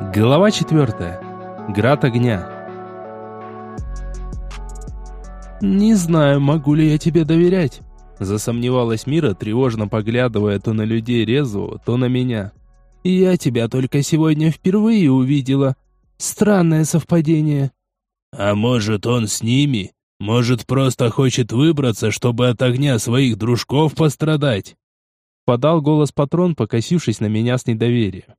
Глава четвертая. Град огня. «Не знаю, могу ли я тебе доверять», — засомневалась Мира, тревожно поглядывая то на людей Резу, то на меня. «Я тебя только сегодня впервые увидела. Странное совпадение». «А может, он с ними? Может, просто хочет выбраться, чтобы от огня своих дружков пострадать?» Подал голос патрон, покосившись на меня с недоверием.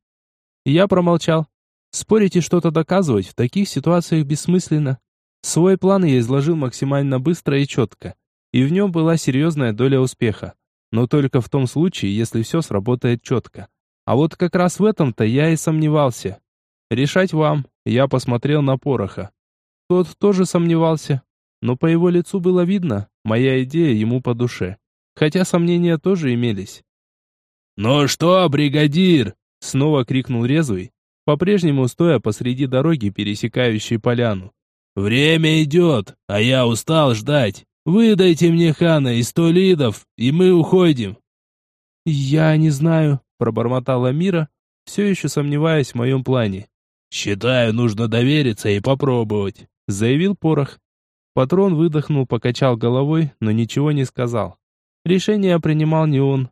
Я промолчал. Спорить и что-то доказывать в таких ситуациях бессмысленно. Свой план я изложил максимально быстро и четко, и в нем была серьезная доля успеха. Но только в том случае, если все сработает четко. А вот как раз в этом-то я и сомневался. Решать вам, я посмотрел на Пороха. Тот тоже сомневался, но по его лицу было видно, моя идея ему по душе. Хотя сомнения тоже имелись. «Ну что, бригадир?» Снова крикнул резвый, по-прежнему стоя посреди дороги, пересекающей поляну. «Время идет, а я устал ждать. Выдайте мне хана и сто лидов, и мы уходим». «Я не знаю», — пробормотала Мира, все еще сомневаясь в моем плане. «Считаю, нужно довериться и попробовать», — заявил Порох. Патрон выдохнул, покачал головой, но ничего не сказал. Решение принимал не он.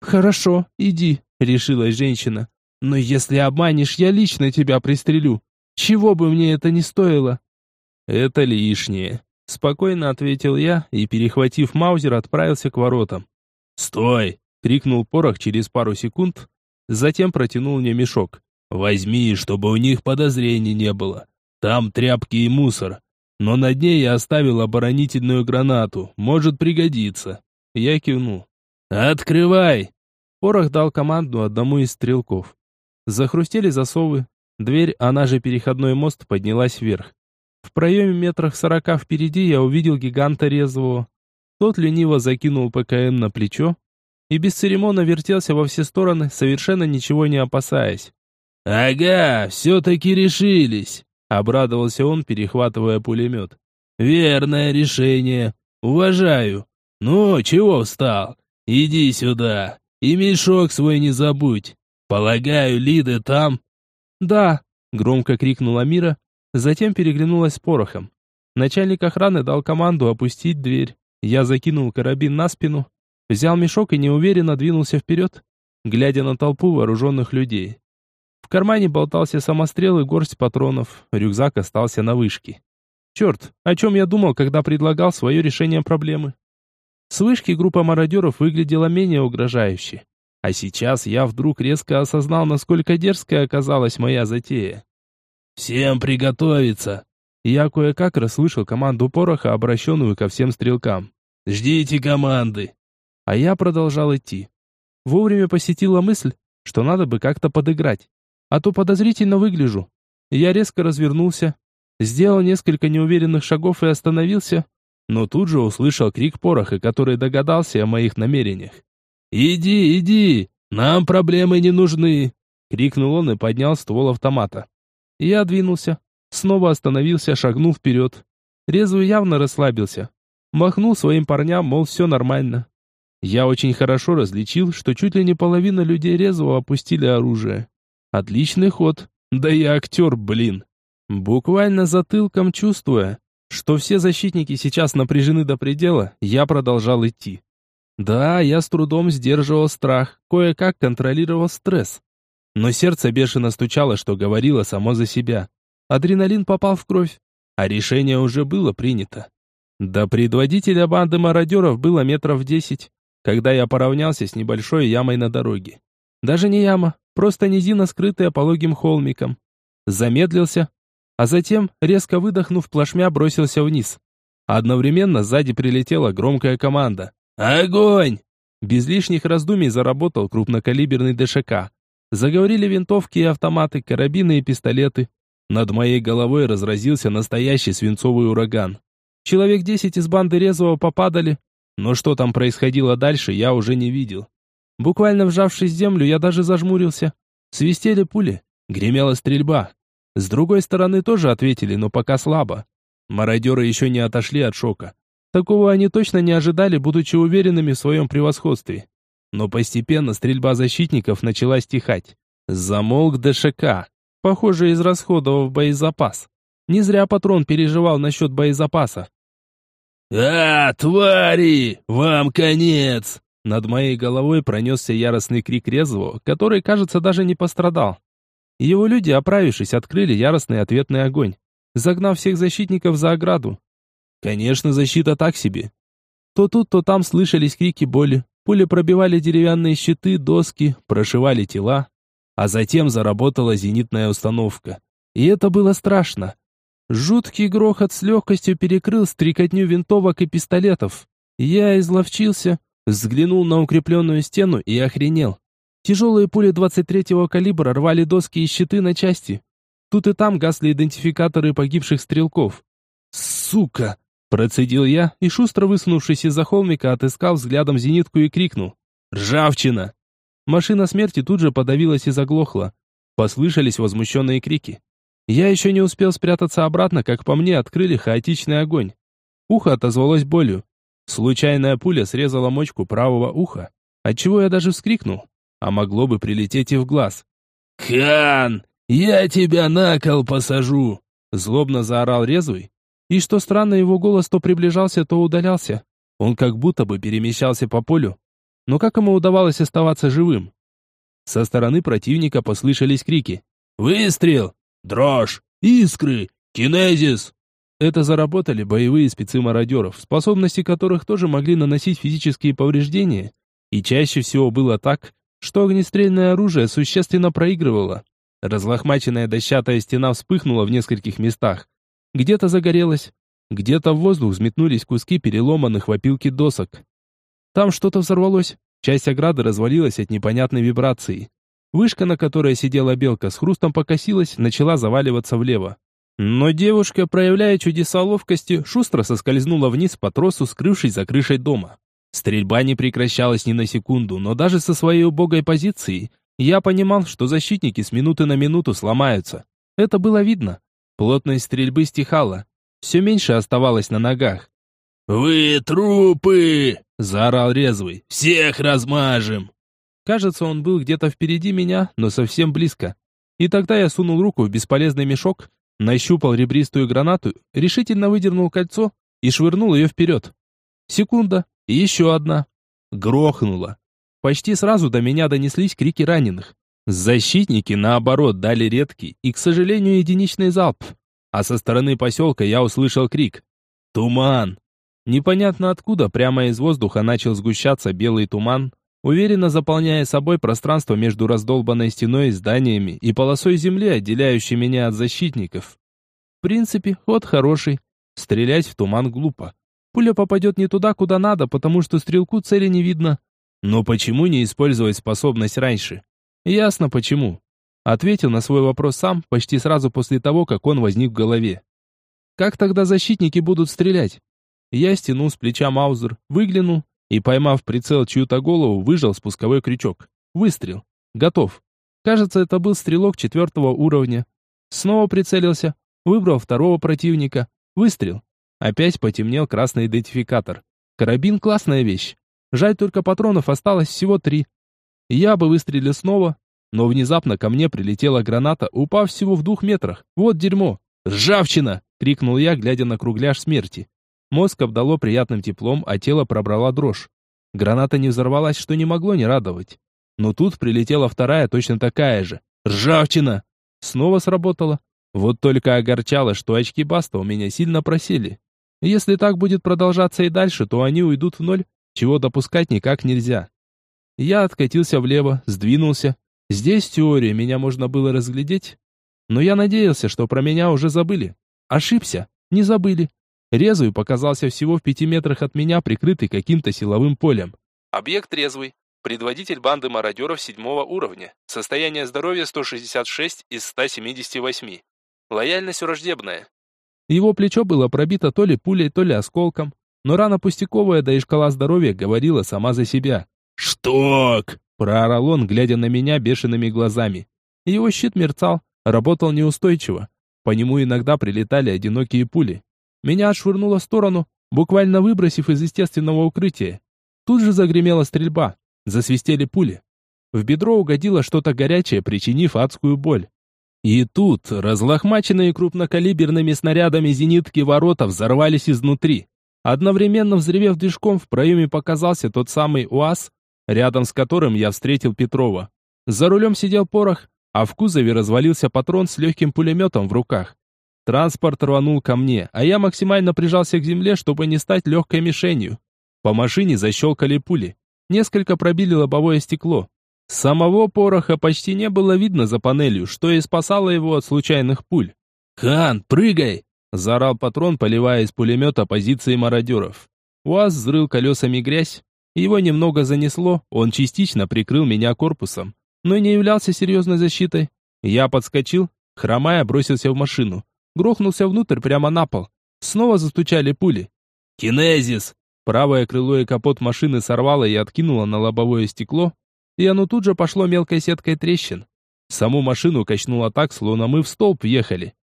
«Хорошо, иди», решилась женщина. Но если обманешь, я лично тебя пристрелю. Чего бы мне это ни стоило? Это лишнее, спокойно ответил я и, перехватив маузер, отправился к воротам. "Стой!" крикнул Порох через пару секунд, затем протянул мне мешок. "Возьми, чтобы у них подозрений не было. Там тряпки и мусор, но на дне я оставил оборонительную гранату, может пригодиться". Я кивнул. "Открывай!" Порох дал команду одному из стрелков. Захрустели засовы. Дверь, она же переходной мост, поднялась вверх. В проеме метрах сорока впереди я увидел гиганта резвого. Тот лениво закинул ПКМ на плечо и бесцеремонно вертелся во все стороны, совершенно ничего не опасаясь. «Ага, все-таки решились!» — обрадовался он, перехватывая пулемет. «Верное решение. Уважаю. Ну, чего встал? Иди сюда. И мешок свой не забудь. Полагаю, Лиды там?» «Да», — громко крикнула Мира, затем переглянулась с порохом. Начальник охраны дал команду опустить дверь. Я закинул карабин на спину, взял мешок и неуверенно двинулся вперед, глядя на толпу вооруженных людей. В кармане болтался самострел и горсть патронов, рюкзак остался на вышке. Черт, о чем я думал, когда предлагал свое решение проблемы? С вышки группа мародеров выглядела менее угрожающе. А сейчас я вдруг резко осознал, насколько дерзкая оказалась моя затея. «Всем приготовиться!» Я кое-как расслышал команду пороха, обращенную ко всем стрелкам. «Ждите команды!» А я продолжал идти. Вовремя посетила мысль, что надо бы как-то подыграть. А то подозрительно выгляжу. Я резко развернулся, сделал несколько неуверенных шагов и остановился, но тут же услышал крик пороха, который догадался о моих намерениях. «Иди, иди! Нам проблемы не нужны!» — крикнул он и поднял ствол автомата. Я двинулся, снова остановился, шагнул вперед. Резвый явно расслабился. Махнул своим парням, мол, все нормально. Я очень хорошо различил, что чуть ли не половина людей резвого опустили оружие. Отличный ход. Да я актер, блин. Буквально затылком чувствуя, что все защитники сейчас напряжены до предела, я продолжал идти. Да, я с трудом сдерживал страх, кое-как контролировал стресс. Но сердце бешено стучало, что говорило само за себя. Адреналин попал в кровь, а решение уже было принято. До предводителя банды мародеров было метров десять, когда я поравнялся с небольшой ямой на дороге. Даже не яма, просто низина, скрытая пологим холмиком. Замедлился, а затем, резко выдохнув, плашмя бросился вниз. Одновременно сзади прилетела громкая команда. «Огонь!» Без лишних раздумий заработал крупнокалиберный ДШК. Заговорили винтовки и автоматы, карабины и пистолеты. Над моей головой разразился настоящий свинцовый ураган. Человек десять из банды резвого попадали, но что там происходило дальше, я уже не видел. Буквально вжавшись в землю, я даже зажмурился. Свистели пули, гремела стрельба. С другой стороны тоже ответили, но пока слабо. Мародеры еще не отошли от шока. Такого они точно не ожидали, будучи уверенными в своем превосходстве. Но постепенно стрельба защитников начала стихать. Замолк ДШК. Похоже, израсходовав боезапас. Не зря патрон переживал насчет боезапаса. «А, твари! Вам конец!» Над моей головой пронесся яростный крик резвого, который, кажется, даже не пострадал. Его люди, оправившись, открыли яростный ответный огонь, загнав всех защитников за ограду. Конечно, защита так себе. То тут, то там слышались крики боли, пули пробивали деревянные щиты, доски, прошивали тела, а затем заработала зенитная установка. И это было страшно. Жуткий грохот с легкостью перекрыл стрекотню винтовок и пистолетов. Я изловчился, взглянул на укрепленную стену и охренел. Тяжелые пули 23-го калибра рвали доски и щиты на части. Тут и там гасли идентификаторы погибших стрелков. «Сука!» – процедил я и, шустро высунувшись из-за холмика, отыскал взглядом зенитку и крикнул. «Ржавчина!» Машина смерти тут же подавилась и заглохла. Послышались возмущенные крики. Я еще не успел спрятаться обратно, как по мне открыли хаотичный огонь. Ухо отозвалось болью. Случайная пуля срезала мочку правого уха, отчего я даже вскрикнул, а могло бы прилететь и в глаз. «Хан, я тебя на кол посажу!» Злобно заорал резвый, и что странно, его голос то приближался, то удалялся. Он как будто бы перемещался по полю. Но как ему удавалось оставаться живым? Со стороны противника послышались крики. «Выстрел! Дрожь! Искры! Кинезис!» Это заработали боевые спецы мародеров, способности которых тоже могли наносить физические повреждения. И чаще всего было так, что огнестрельное оружие существенно проигрывало. Разлохмаченная дощатая стена вспыхнула в нескольких местах. Где-то загорелась, где-то в воздух взметнулись куски переломанных в опилке досок. Там что-то взорвалось, часть ограды развалилась от непонятной вибрации. Вышка, на которой сидела белка, с хрустом покосилась, начала заваливаться влево. Но девушка, проявляя чудеса ловкости, шустро соскользнула вниз по тросу, скрывшись за крышей дома. Стрельба не прекращалась ни на секунду, но даже со своей убогой позиции я понимал, что защитники с минуты на минуту сломаются. Это было видно. Плотность стрельбы стихала. Все меньше оставалось на ногах. «Вы трупы!» – заорал резвый. «Всех размажем!» Кажется, он был где-то впереди меня, но совсем близко. И тогда я сунул руку в бесполезный мешок Нащупал ребристую гранату, решительно выдернул кольцо и швырнул ее вперед. Секунда, и еще одна. Грохнуло. Почти сразу до меня донеслись крики раненых. Защитники, наоборот, дали редкий и, к сожалению, единичный залп. А со стороны поселка я услышал крик. «Туман!» Непонятно откуда прямо из воздуха начал сгущаться белый туман, уверенно заполняя собой пространство между раздолбанной стеной, зданиями и полосой земли, отделяющей меня от защитников. В принципе, ход хороший. Стрелять в туман глупо. Пуля попадет не туда, куда надо, потому что стрелку цели не видно. Но почему не использовать способность раньше? Ясно почему. Ответил на свой вопрос сам, почти сразу после того, как он возник в голове. Как тогда защитники будут стрелять? Я стянул с плеча Маузер, выглянул и, поймав прицел чью-то голову, выжал спусковой крючок. Выстрел. Готов. Кажется, это был стрелок четвертого уровня. Снова прицелился, выбрал второго противника. Выстрел. Опять потемнел красный идентификатор. Карабин классная вещь. Жаль только патронов осталось всего три. Я бы выстрелил снова, но внезапно ко мне прилетела граната, упав всего в двух метрах. Вот дерьмо. «Ржавчина!» — крикнул я, глядя на кругляш смерти. Мозг обдало приятным теплом, а тело пробрала дрожь. Граната не взорвалась, что не могло не радовать. Но тут прилетела вторая, точно такая же. Ржавчина! Снова сработало. Вот только огорчало, что очки Баста у меня сильно просели. Если так будет продолжаться и дальше, то они уйдут в ноль, чего допускать никак нельзя. Я откатился влево, сдвинулся. Здесь в теории меня можно было разглядеть. Но я надеялся, что про меня уже забыли. Ошибся, не забыли. Резвый показался всего в пяти метрах от меня, прикрытый каким-то силовым полем. Объект резвый. Предводитель банды мародеров седьмого уровня. Состояние здоровья 166 из 178. Лояльность враждебная. Его плечо было пробито то ли пулей, то ли осколком. Но рана пустяковая, да и шкала здоровья говорила сама за себя. «Шток!» – проорал он, глядя на меня бешеными глазами. Его щит мерцал, работал неустойчиво. По нему иногда прилетали одинокие пули. Меня отшвырнуло в сторону, буквально выбросив из естественного укрытия. Тут же загремела стрельба, засвистели пули. В бедро угодило что-то горячее, причинив адскую боль. И тут разлохмаченные крупнокалиберными снарядами зенитки ворота взорвались изнутри. Одновременно взревев движком, в проеме показался тот самый УАЗ, рядом с которым я встретил Петрова. За рулем сидел порох, а в кузове развалился патрон с легким пулеметом в руках. Транспорт рванул ко мне, а я максимально прижался к земле, чтобы не стать легкой мишенью. По машине защелкали пули. Несколько пробили лобовое стекло. Самого пороха почти не было видно за панелью, что и спасало его от случайных пуль. «Хан, прыгай!» – заорал патрон, поливая из пулемета позиции мародеров. УАЗ взрыл колесами грязь. Его немного занесло, он частично прикрыл меня корпусом, но не являлся серьезной защитой. Я подскочил, хромая, бросился в машину. Грохнулся внутрь прямо на пол. Снова застучали пули. «Кинезис!» Правое крыло и капот машины сорвало и откинуло на лобовое стекло, и оно тут же пошло мелкой сеткой трещин. Саму машину качнуло так, словно мы в столб въехали.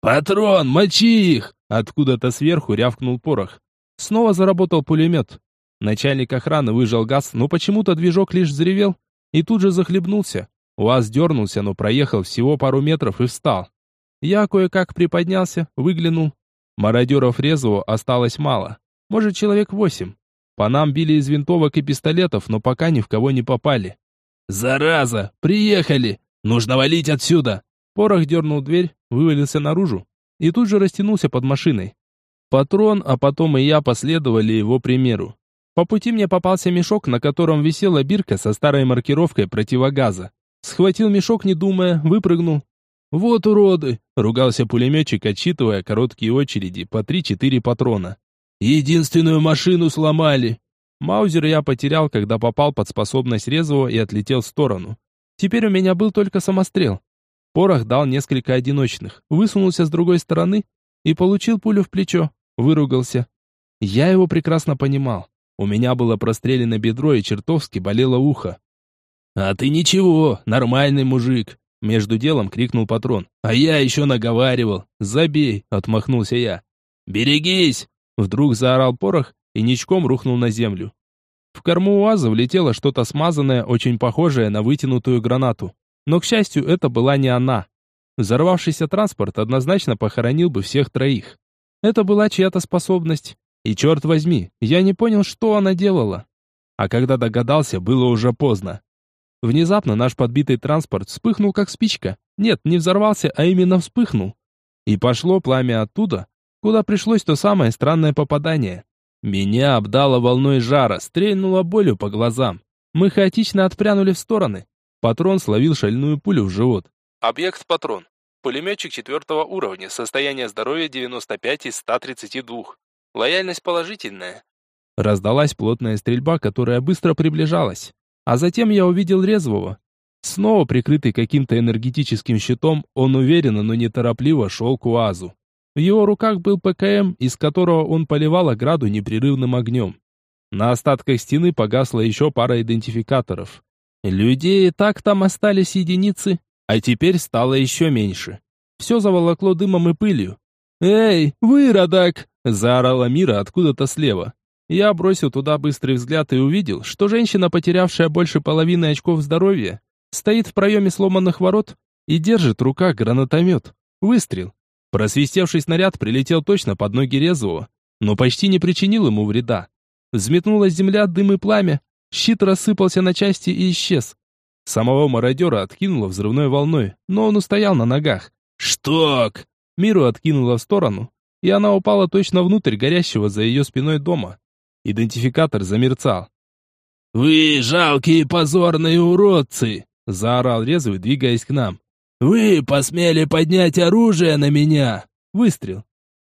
«Патрон, мочи их!» Откуда-то сверху рявкнул порох. Снова заработал пулемет. Начальник охраны выжал газ, но почему-то движок лишь заревел и тут же захлебнулся. УАЗ дернулся, но проехал всего пару метров и встал. Я кое-как приподнялся, выглянул. Мародеров резвого осталось мало. Может, человек восемь. По нам били из винтовок и пистолетов, но пока ни в кого не попали. «Зараза! Приехали! Нужно валить отсюда!» Порох дернул дверь, вывалился наружу и тут же растянулся под машиной. Патрон, а потом и я последовали его примеру. По пути мне попался мешок, на котором висела бирка со старой маркировкой противогаза. Схватил мешок, не думая, выпрыгнул. «Вот уроды!» — ругался пулеметчик, отчитывая короткие очереди по 3-4 патрона. Единственную машину сломали. Маузер я потерял, когда попал под способность резвого и отлетел в сторону. Теперь у меня был только самострел. Порох дал несколько одиночных, высунулся с другой стороны и получил пулю в плечо, выругался. Я его прекрасно понимал. У меня было прострелено бедро и чертовски болело ухо. «А ты ничего, нормальный мужик!» Между делом крикнул патрон. «А я еще наговаривал!» «Забей!» — отмахнулся я. «Берегись!» Вдруг заорал порох и ничком рухнул на землю. В корму УАЗа влетело что-то смазанное, очень похожее на вытянутую гранату. Но, к счастью, это была не она. Взорвавшийся транспорт однозначно похоронил бы всех троих. Это была чья-то способность. И черт возьми, я не понял, что она делала. А когда догадался, было уже поздно. Внезапно наш подбитый транспорт вспыхнул как спичка. Нет, не взорвался, а именно вспыхнул. И пошло пламя оттуда, куда пришлось то самое странное попадание. Меня обдало волной жара, стрельнуло болью по глазам. Мы хаотично отпрянули в стороны. Патрон словил шальную пулю в живот. Объект патрон. Пулеметчик четвертого уровня, состояние здоровья 95 из 132. Лояльность положительная. Раздалась плотная стрельба, которая быстро приближалась. А затем я увидел резвого. Снова прикрытый каким-то энергетическим щитом, он уверенно, но неторопливо шел к УАЗу. В его руках был ПКМ, из которого он поливал ограду непрерывным огнем. На остатках стены погасла еще пара идентификаторов. Людей и так там остались единицы, а теперь стало еще меньше. Все заволокло дымом и пылью. «Эй, выродок!» – заорала Мира откуда-то слева. Я бросил туда быстрый взгляд и увидел, что женщина, потерявшая больше половины очков здоровья, стоит в проеме сломанных ворот и держит в руках гранатомет. Выстрел. Просвистевший снаряд прилетел точно под ноги Резового, но почти не причинил ему вреда. Взметнулась земля, дым и пламя, щит рассыпался на части и исчез. Самого мародера откинуло взрывной волной, но он устоял на ногах. «Шток!» Миру откинуло в сторону, и она упала точно внутрь горящего за ее спиной дома. Идентификатор замерцал. «Вы жалкие позорные уродцы!» заорал резвый, двигаясь к нам. «Вы посмели поднять оружие на меня!» Выстрел.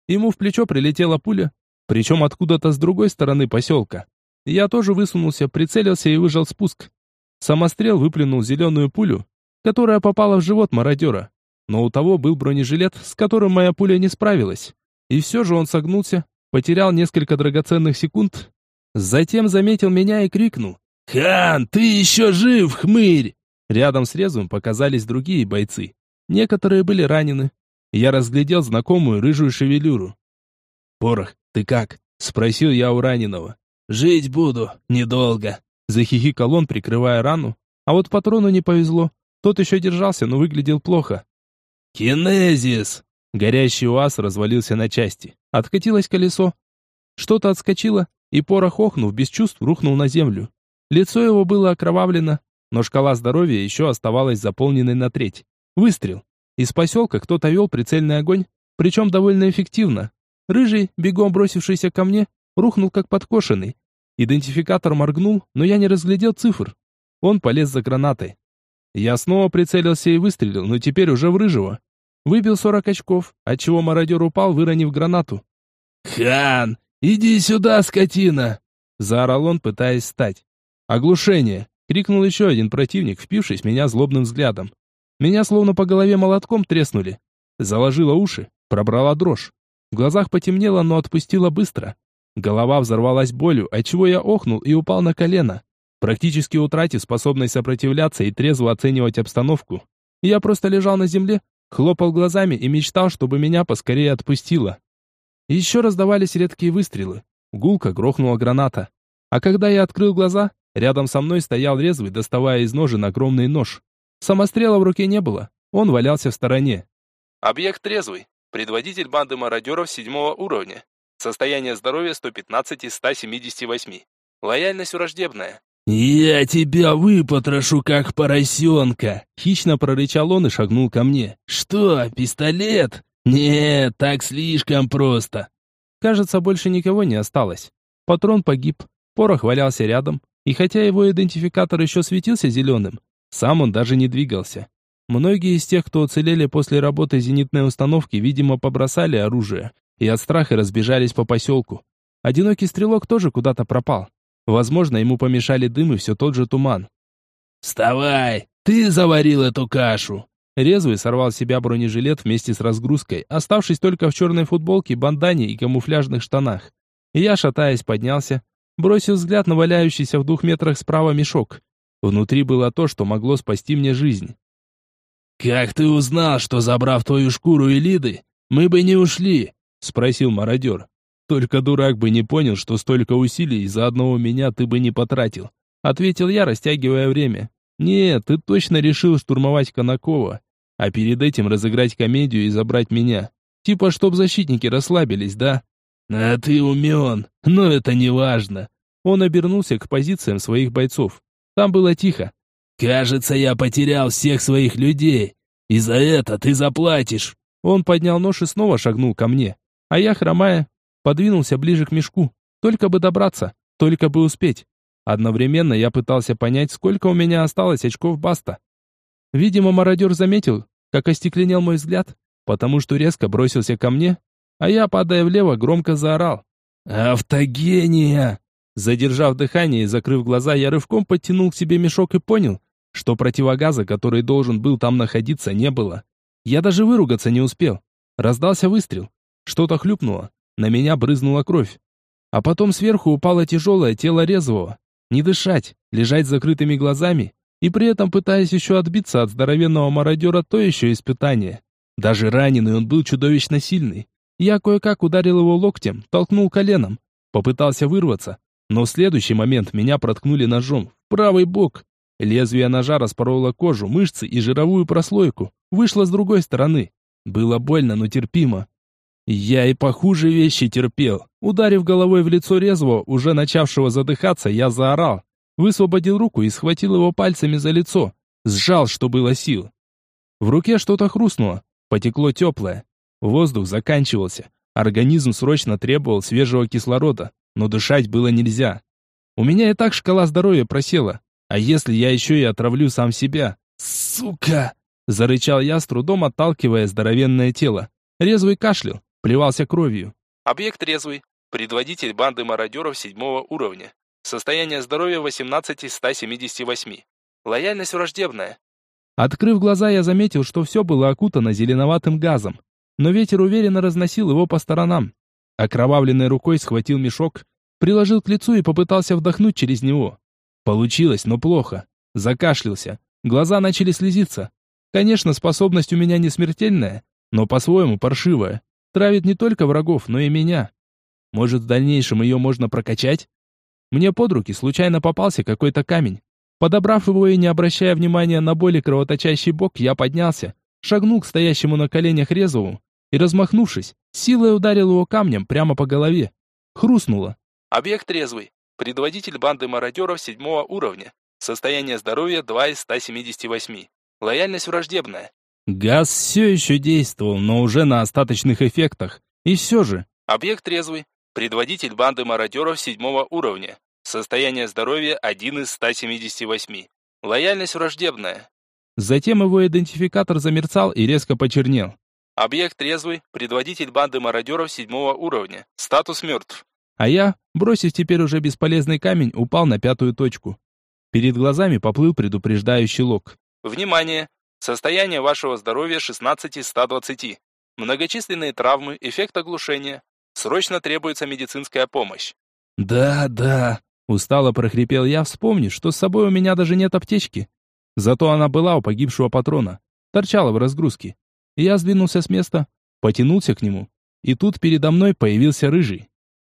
Ему в плечо прилетела пуля, причем откуда-то с другой стороны поселка. Я тоже высунулся, прицелился и выжал спуск. Самострел выплюнул зеленую пулю, которая попала в живот мародера. Но у того был бронежилет, с которым моя пуля не справилась. И все же он согнулся, потерял несколько драгоценных секунд, затем заметил меня и крикнул. «Хан, ты еще жив, хмырь!» Рядом с резвым показались другие бойцы. Некоторые были ранены. Я разглядел знакомую рыжую шевелюру. «Порох, ты как?» — спросил я у раненого. «Жить буду, недолго», — захихикал он, прикрывая рану. А вот патрону не повезло. Тот еще держался, но выглядел плохо. «Кинезис!» Горящий УАЗ развалился на части. Откатилось колесо. Что-то отскочило, и порох охнув, без чувств, рухнул на землю. Лицо его было окровавлено, но шкала здоровья еще оставалась заполненной на треть. Выстрел. Из поселка кто-то вел прицельный огонь, причем довольно эффективно. Рыжий, бегом бросившийся ко мне, рухнул как подкошенный. Идентификатор моргнул, но я не разглядел цифр. Он полез за гранатой. Я снова прицелился и выстрелил, но теперь уже в рыжего. Выбил 40 очков, отчего мародер упал, выронив гранату. «Хан, иди сюда, скотина!» Заорал он, пытаясь встать. «Оглушение!» — крикнул еще один противник, впившись меня злобным взглядом. Меня словно по голове молотком треснули. Заложило уши, пробрала дрожь. В глазах потемнело, но отпустила быстро. Голова взорвалась болью, отчего я охнул и упал на колено. Практически утратив способность сопротивляться и трезво оценивать обстановку, я просто лежал на земле, хлопал глазами и мечтал, чтобы меня поскорее отпустило. Еще раздавались редкие выстрелы. Гулко грохнула граната. А когда я открыл глаза, рядом со мной стоял резвый, доставая из ножен огромный нож. Самострела в руке не было, он валялся в стороне. Объект трезвый, предводитель банды мародеров седьмого уровня. Состояние здоровья 115 из 178. Лояльность враждебная. «Я тебя выпотрошу, как поросенка!» Хищно прорычал он и шагнул ко мне. «Что, пистолет? Нет, так слишком просто!» Кажется, больше никого не осталось. Патрон погиб, порох валялся рядом, и хотя его идентификатор еще светился зеленым, сам он даже не двигался. Многие из тех, кто уцелели после работы зенитной установки, видимо, побросали оружие и от страха разбежались по поселку. Одинокий стрелок тоже куда-то пропал. Возможно, ему помешали дым и все тот же туман. «Вставай! Ты заварил эту кашу!» Резвый сорвал с себя бронежилет вместе с разгрузкой, оставшись только в черной футболке, бандане и камуфляжных штанах. И я, шатаясь, поднялся, бросил взгляд на валяющийся в двух метрах справа мешок. Внутри было то, что могло спасти мне жизнь. «Как ты узнал, что, забрав твою шкуру и лиды, мы бы не ушли?» — спросил мародер. Только дурак бы не понял, что столько усилий из-за одного меня ты бы не потратил. Ответил я, растягивая время. Нет, ты точно решил штурмовать Конакова, а перед этим разыграть комедию и забрать меня. Типа, чтоб защитники расслабились, да? А ты умен, но это не важно. Он обернулся к позициям своих бойцов. Там было тихо. Кажется, я потерял всех своих людей. И за это ты заплатишь. Он поднял нож и снова шагнул ко мне. А я, хромая, подвинулся ближе к мешку. Только бы добраться, только бы успеть. Одновременно я пытался понять, сколько у меня осталось очков баста. Видимо, мародер заметил, как остекленел мой взгляд, потому что резко бросился ко мне, а я, падая влево, громко заорал. «Автогения!» Задержав дыхание и закрыв глаза, я рывком подтянул к себе мешок и понял, что противогаза, который должен был там находиться, не было. Я даже выругаться не успел. Раздался выстрел. Что-то хлюпнуло. На меня брызнула кровь. А потом сверху упало тяжелое тело резвого. Не дышать, лежать с закрытыми глазами и при этом пытаясь еще отбиться от здоровенного мародера, то еще испытание. Даже раненый он был чудовищно сильный. Я кое-как ударил его локтем, толкнул коленом. Попытался вырваться, но в следующий момент меня проткнули ножом в правый бок. Лезвие ножа распороло кожу, мышцы и жировую прослойку. Вышло с другой стороны. Было больно, но терпимо. Я и похуже вещи терпел. Ударив головой в лицо резвого, уже начавшего задыхаться, я заорал. Высвободил руку и схватил его пальцами за лицо. Сжал, что было сил. В руке что-то хрустнуло. Потекло теплое. Воздух заканчивался. Организм срочно требовал свежего кислорода, но дышать было нельзя. У меня и так шкала здоровья просела. А если я еще и отравлю сам себя? Сука! Зарычал я, с трудом отталкивая здоровенное тело. Резвый кашлял плевался кровью. Объект резвый. Предводитель банды мародеров седьмого уровня. Состояние здоровья 18 из 178. Лояльность враждебная. Открыв глаза, я заметил, что все было окутано зеленоватым газом, но ветер уверенно разносил его по сторонам. Окровавленной рукой схватил мешок, приложил к лицу и попытался вдохнуть через него. Получилось, но плохо. Закашлялся. Глаза начали слезиться. Конечно, способность у меня не смертельная, но по-своему паршивая. Травит не только врагов, но и меня. Может, в дальнейшем ее можно прокачать? Мне под руки случайно попался какой-то камень. Подобрав его и не обращая внимания на боли кровоточащий бок, я поднялся, шагнул к стоящему на коленях Резову и, размахнувшись, силой ударил его камнем прямо по голове. Хрустнуло. Объект трезвый. Предводитель банды мародеров седьмого уровня. Состояние здоровья 2 из 178. Лояльность враждебная. Газ все еще действовал, но уже на остаточных эффектах. И все же... Объект трезвый. Предводитель банды мародеров седьмого уровня. Состояние здоровья 1 из 178. Лояльность враждебная. Затем его идентификатор замерцал и резко почернел. Объект трезвый, предводитель банды мародеров седьмого уровня. Статус мертв. А я, бросив теперь уже бесполезный камень, упал на пятую точку. Перед глазами поплыл предупреждающий лог. Внимание! Состояние вашего здоровья 16 из 120. Многочисленные травмы, эффект оглушения. Срочно требуется медицинская помощь. Да, да, Устало прохрипел я, вспомнив, что с собой у меня даже нет аптечки. Зато она была у погибшего патрона. Торчала в разгрузке. Я сдвинулся с места, потянулся к нему. И тут передо мной появился рыжий.